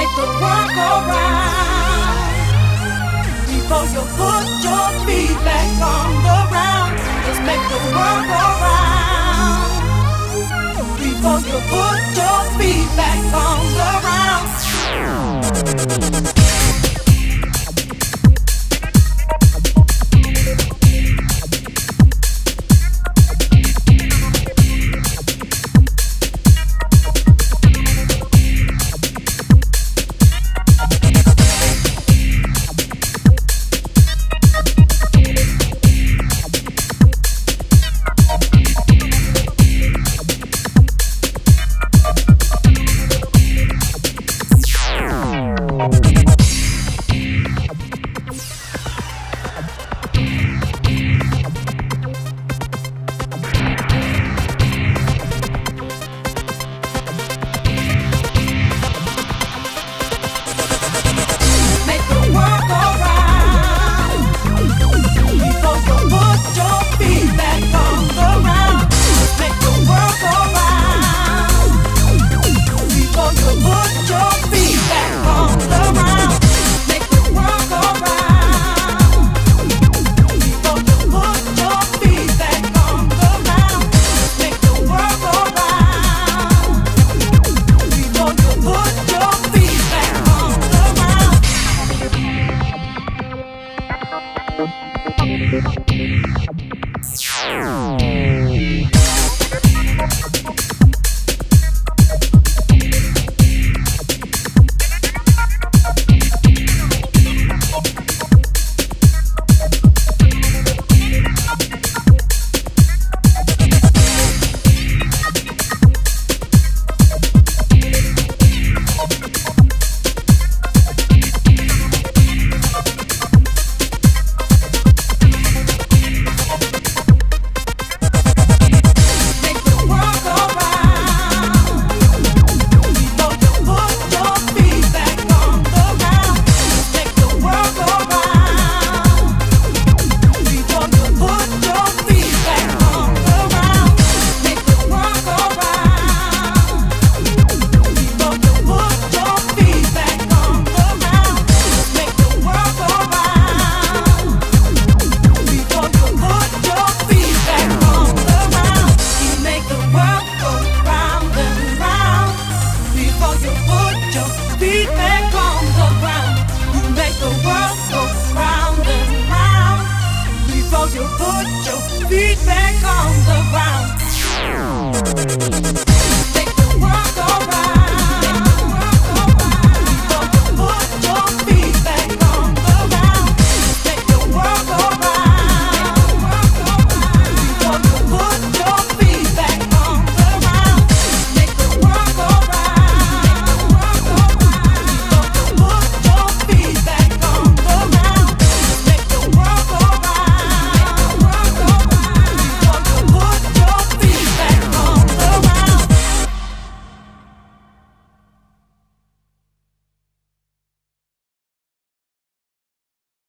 make the world go round. Before you put your feet back on the ground, just make the world go round. Before you put your feet Música